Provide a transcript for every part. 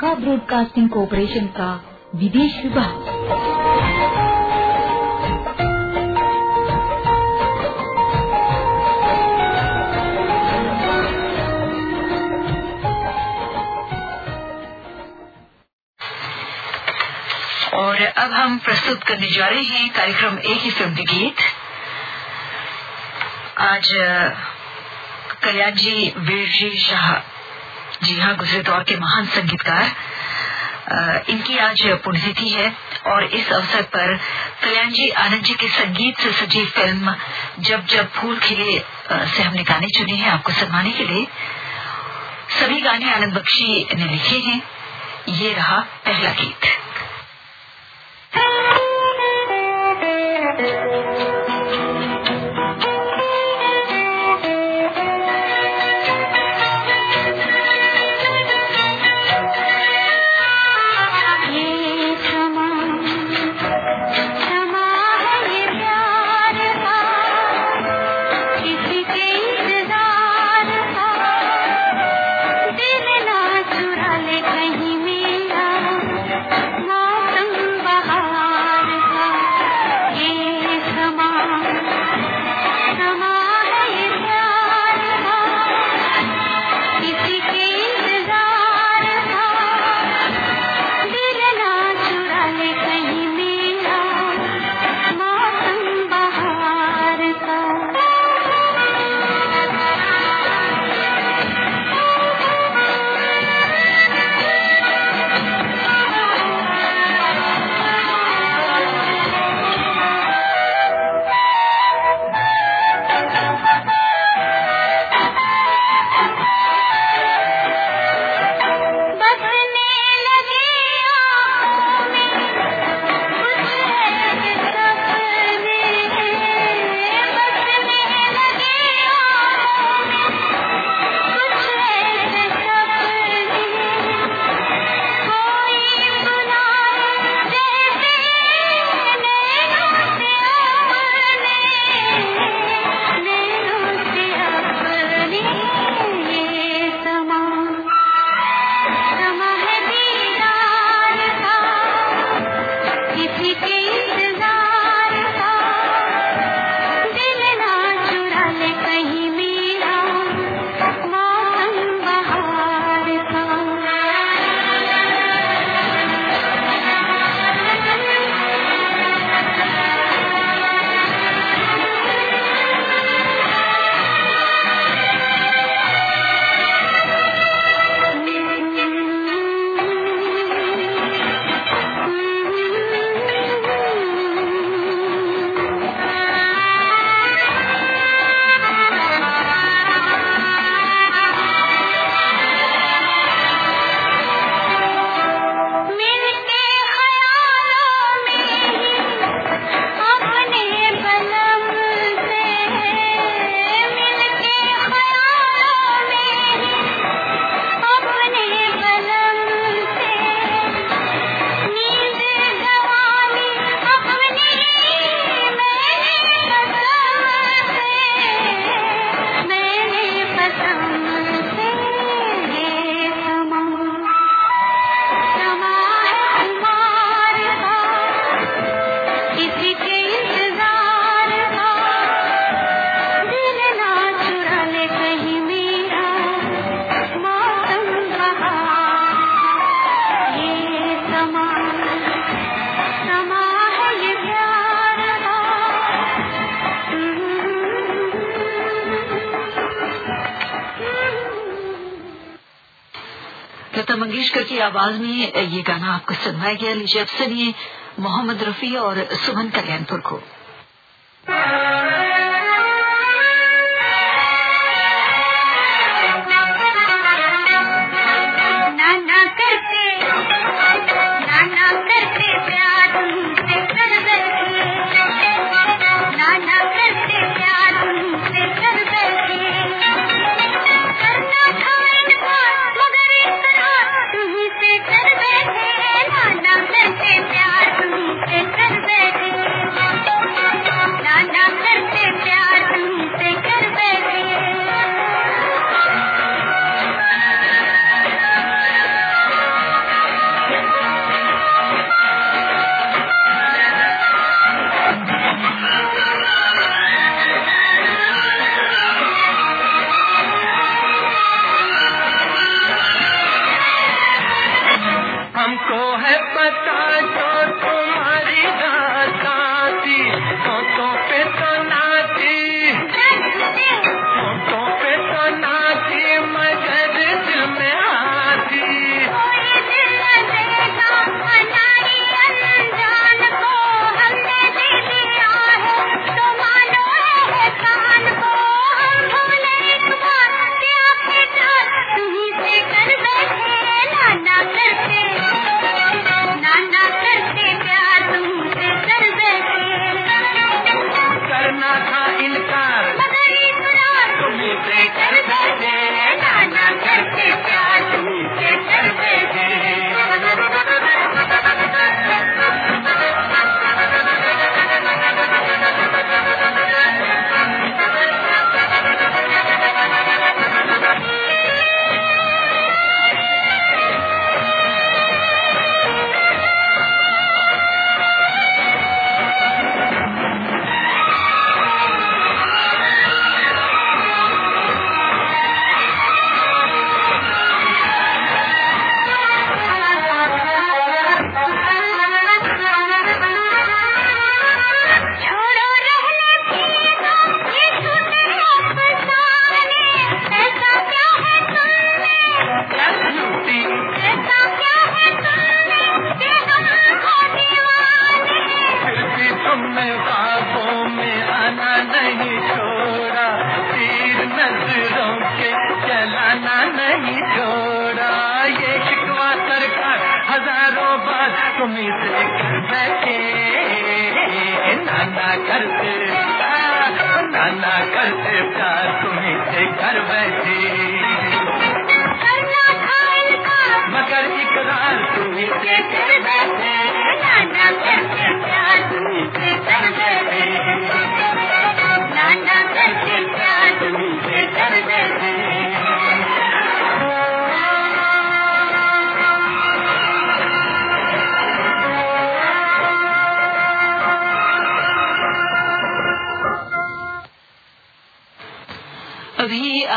Sri Lanka broadcasting corporation का विदेश विभाग। और अब हम प्रस्तुत करने जा रहे हैं कार्यक्रम एक ही फ़िल्म गीत। आज, कल्याण जी, वीर जी शाह जी हाँ गुजरे दौर के महान संगीतकार। इनकी आज पुण्यतिथि है और इस अवसर पर कल्याण जी आनंद जी के संगीत से सजी फ़िल्म जब जब फूल खिले से हमने गाने चुने हैं आपको सनमाने के लिए। सभी गाने आनंद बख्शी ने लिखे हैं। ये रहा पहला गीत। की आवाज़ में, ये गाना आपको सुनवाया गया। लीजिए, अब सुनिए मोहम्मद रफी और सुमन कल्याणपुर को।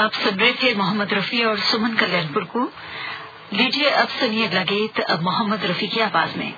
आप सुन रहे थे मोहम्मद रफी और सुमन कल्याणपुर को। लीजिए अब सुनिए अगला गीत, अब मोहम्मद रफी की आवाज़ में।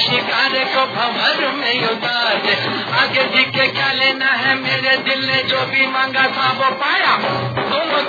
शिकार को भंवर में उतार दे। आगे जी के क्या लेना है मेरे दिल ने जो भी मांगा था वो पाया। तुमको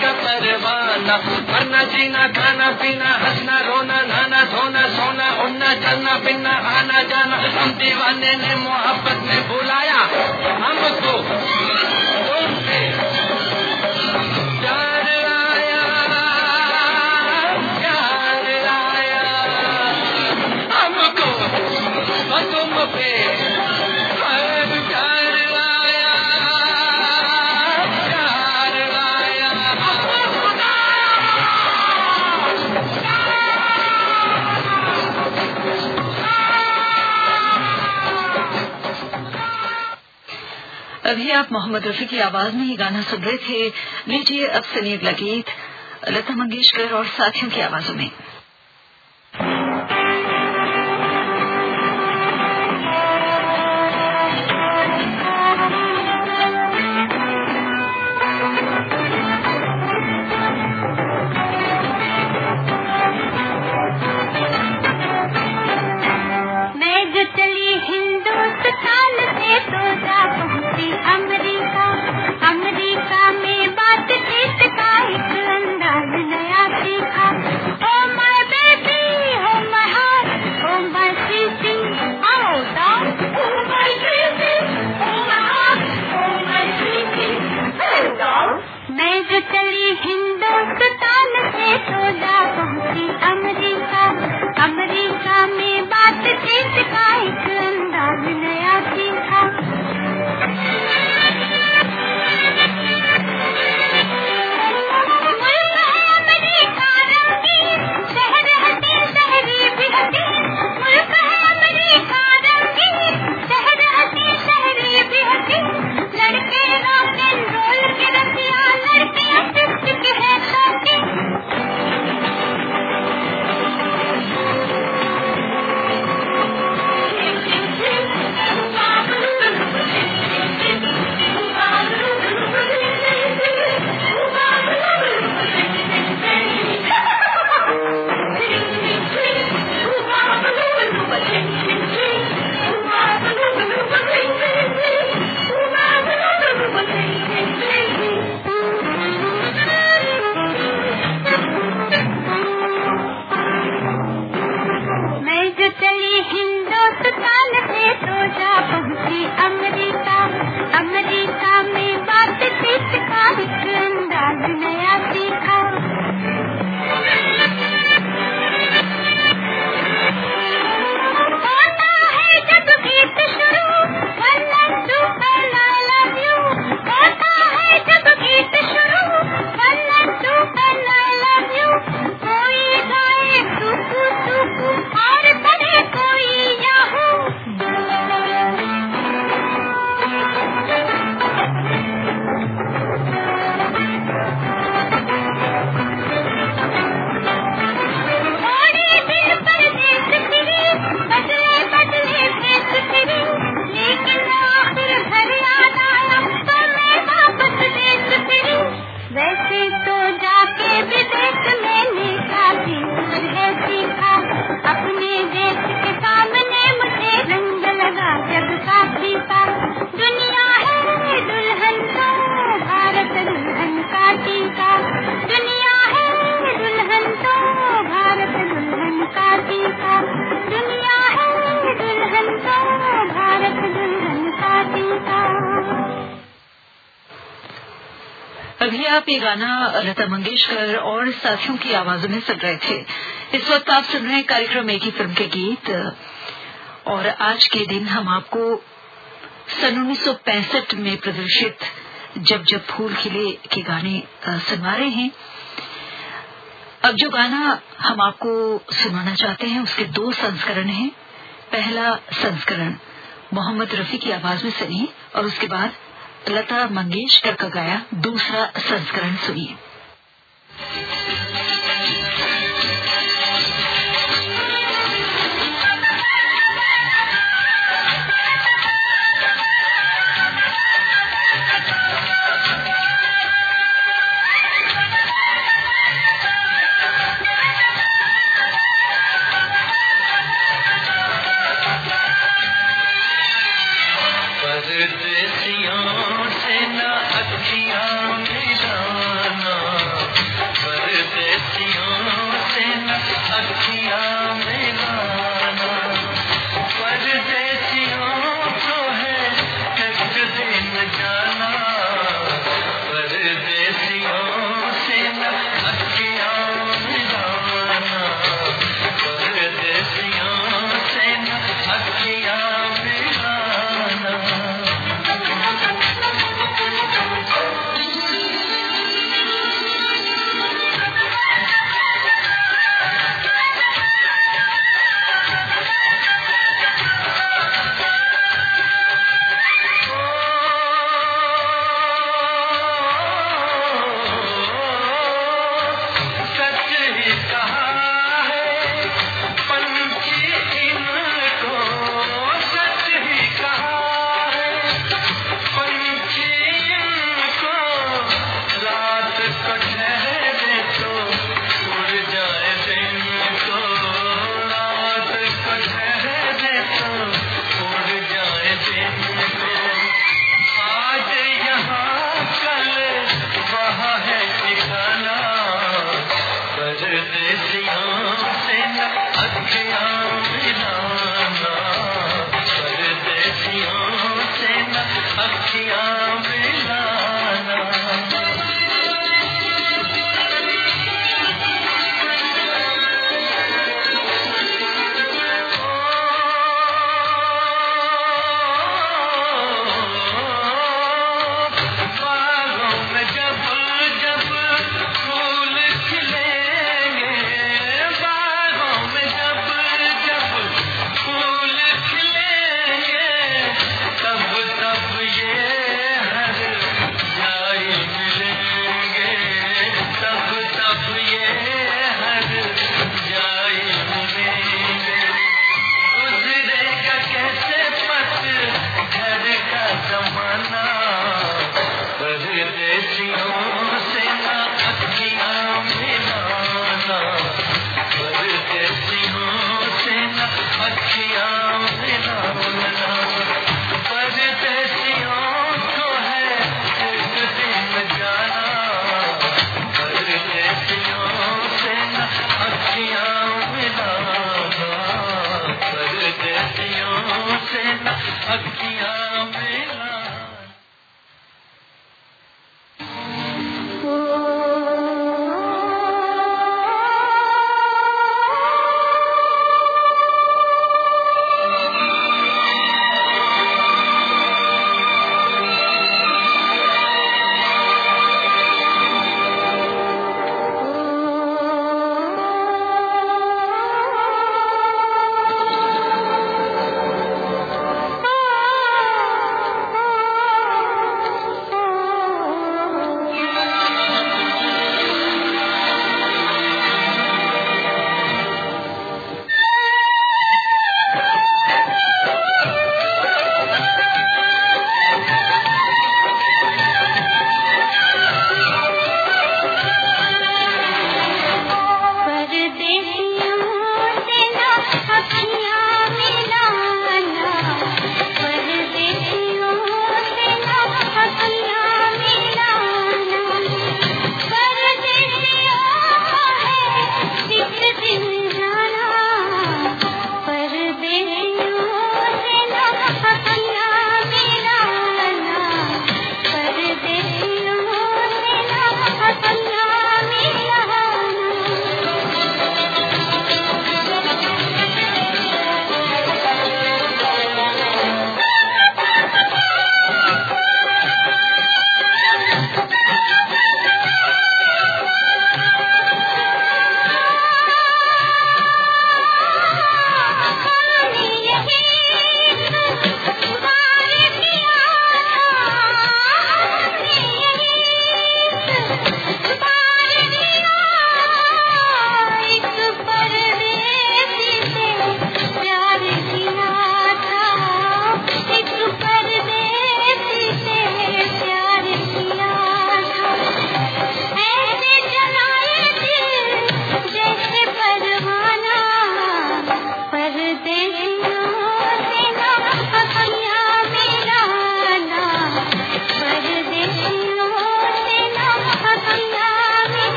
का परवाना मरना जीना, खाना पीना, हंसना, रोना, नहाना, धोना, सोना, उड़ना, चलना, फिरना, आना, जाना। हम दीवाने ने मोहब्बत में बुलाया। हमको अभी आप मोहम्मद रफी की आवाज़ में ये गाना सुन रहे थे। लीजिए, अब सुनिए अगला गीत लता मंगेशकर और साथियों की आवाजों में। आप ये गाना लता मंगेशकर और साथियों की आवाजों में सुन रहे थे। इस वक्त आप सुन रहे हैं कार्यक्रम एक ही फ़िल्म के गीत। और आज के दिन हम आपको सन उन्नीस सौ पैंसठ में प्रदर्शित जब जब फूल खिले के गाने सुनवा रहे हैं। अब जो गाना हम आपको सुनाना चाहते हैं, उसके दो संस्करण हैं। पहला संस्करण, मोहम्मद रफी की आवाज़ में सुनिए और उसके बाद लता मंगेशकर का गाया दूसरा संस्करण सुनिए।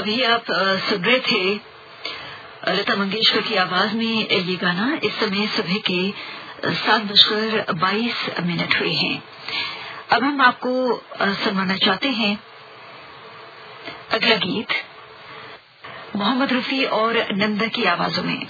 अभी आप सुन रहे थे लता मंगेशकर की आवाज़ में ये गाना इस समय सुबह के सात बजकर बाईस मिनट हुए हैं। अब हम आपको सुनवाना चाहते हैं अगला गीत, मोहम्मद रफी और नंदा की आवाजों में।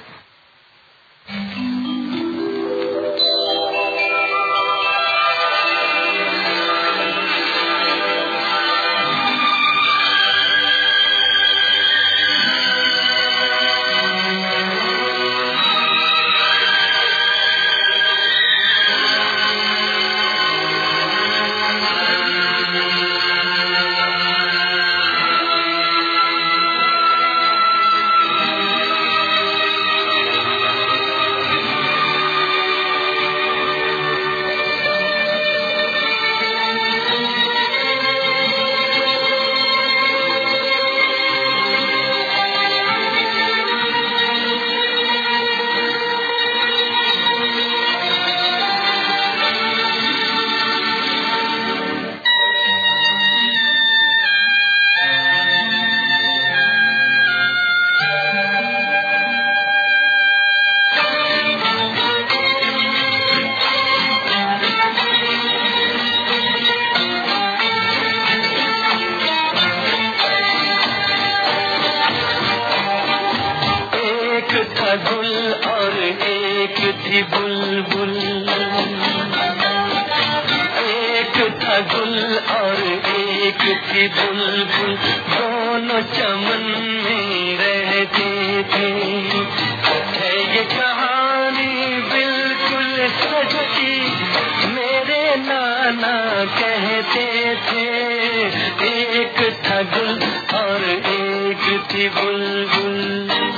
थे बुलबुल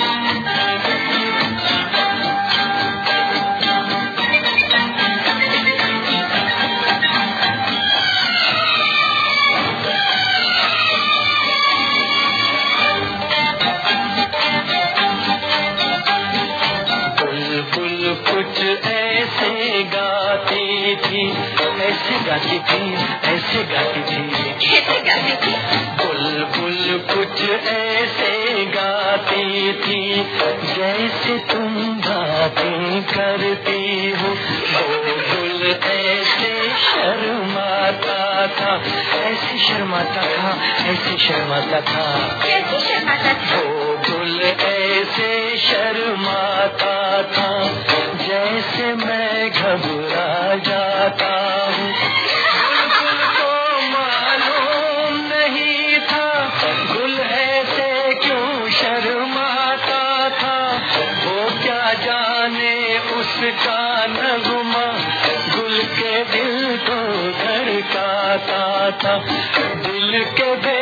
गाती थी ऐसे गाती थी। ऐसे गाती थी। बुलबुल कुछ ऐसे गाती थी जैसे तुम बातें करती हो। बुलबुल ऐसे शर्माता था ऐसे शर्माता था ऐसे शर्माता था। ऐसे शर्माता था। से शर्माता था, जैसे मैं घबरा जाता हूँ। क्यों शर्माता था? वो क्या जाने उसका गुल के दिल था। के दिल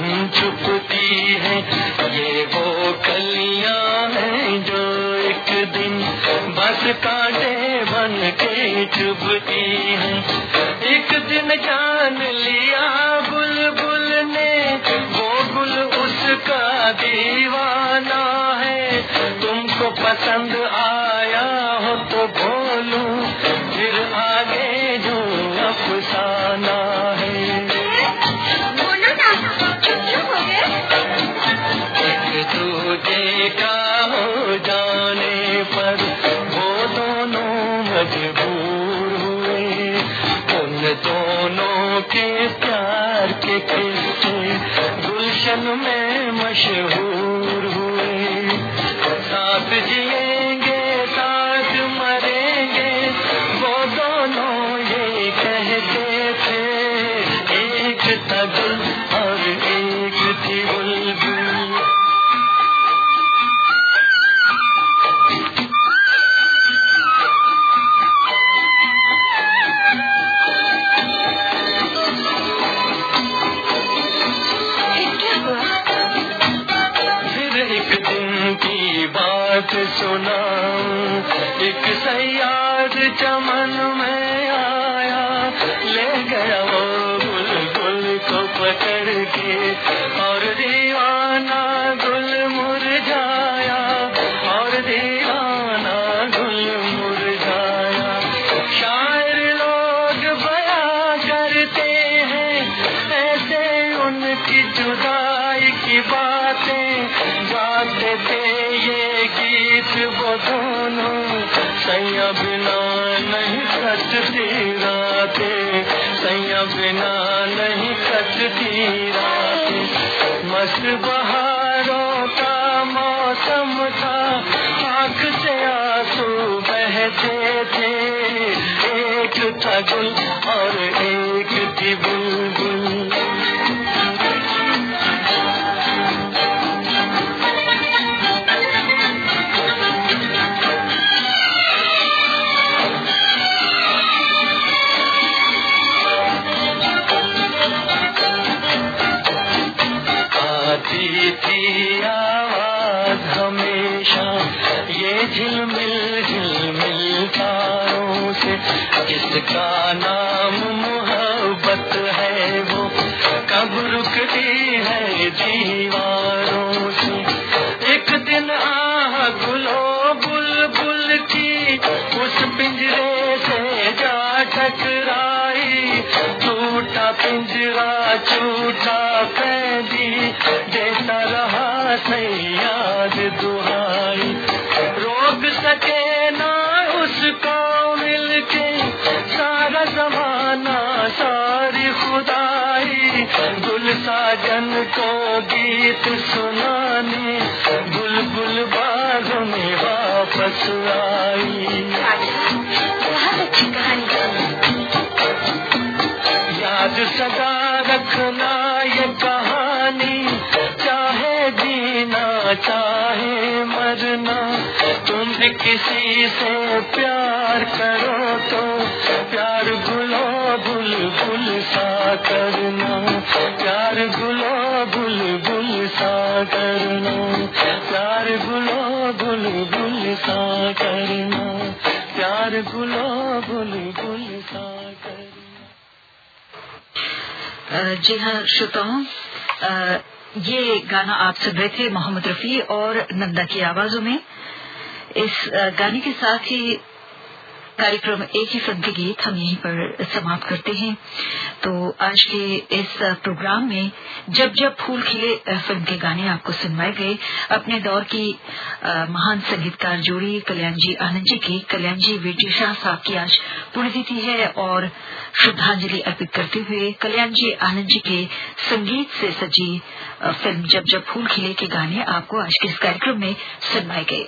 पांडे बन के चुभती है। एक दिन जान लिया बुलबुल ने वो गुल उसका दीवाना है। तुमको पसंद आ तग बिना नहीं सकती रात। मस्त बहा जिसका नाम मोहब्बत है वो। कब रुकती है दीवारों से। एक दिन आ गुलो बुलबुल की, उस रखना ये कहानी चाहे जीना चाहे मरना। तुम किसी से प्यार करो तो प्यार गुलो बुलबुल सा करना। प्यार गुलो बुलबुल सा करना। प्यार गुलो बुलबुल सा करना। प्यार गुलो बुलबुल सा करना अ, जी हाँ श्रोताओं ये गाना आप सुन रहे थे मोहम्मद रफी और नंदा की आवाजों में। इस गाने के साथ ही कार्यक्रम एक ही के गीत हम यहीं पर समाप्त करते हैं। तो आज के इस प्रोग्राम में जब जब फूल खिले फ़िल्म के गाने आपको सुनवाए गए, अपने दौर की महान संगीतकार जोड़ी कल्याण जी आनंद जी की, कल्याण जी वीरजी शाह साहब की आज पुण्यतिथि है और श्रद्धांजलि अर्पित करते हुए कल्याण जी आनंद जी के संगीत से सजी फ़िल्म जब जब फूल खिले के गाने आपको आज के इस कार्यक्रम में सुनवाए गए।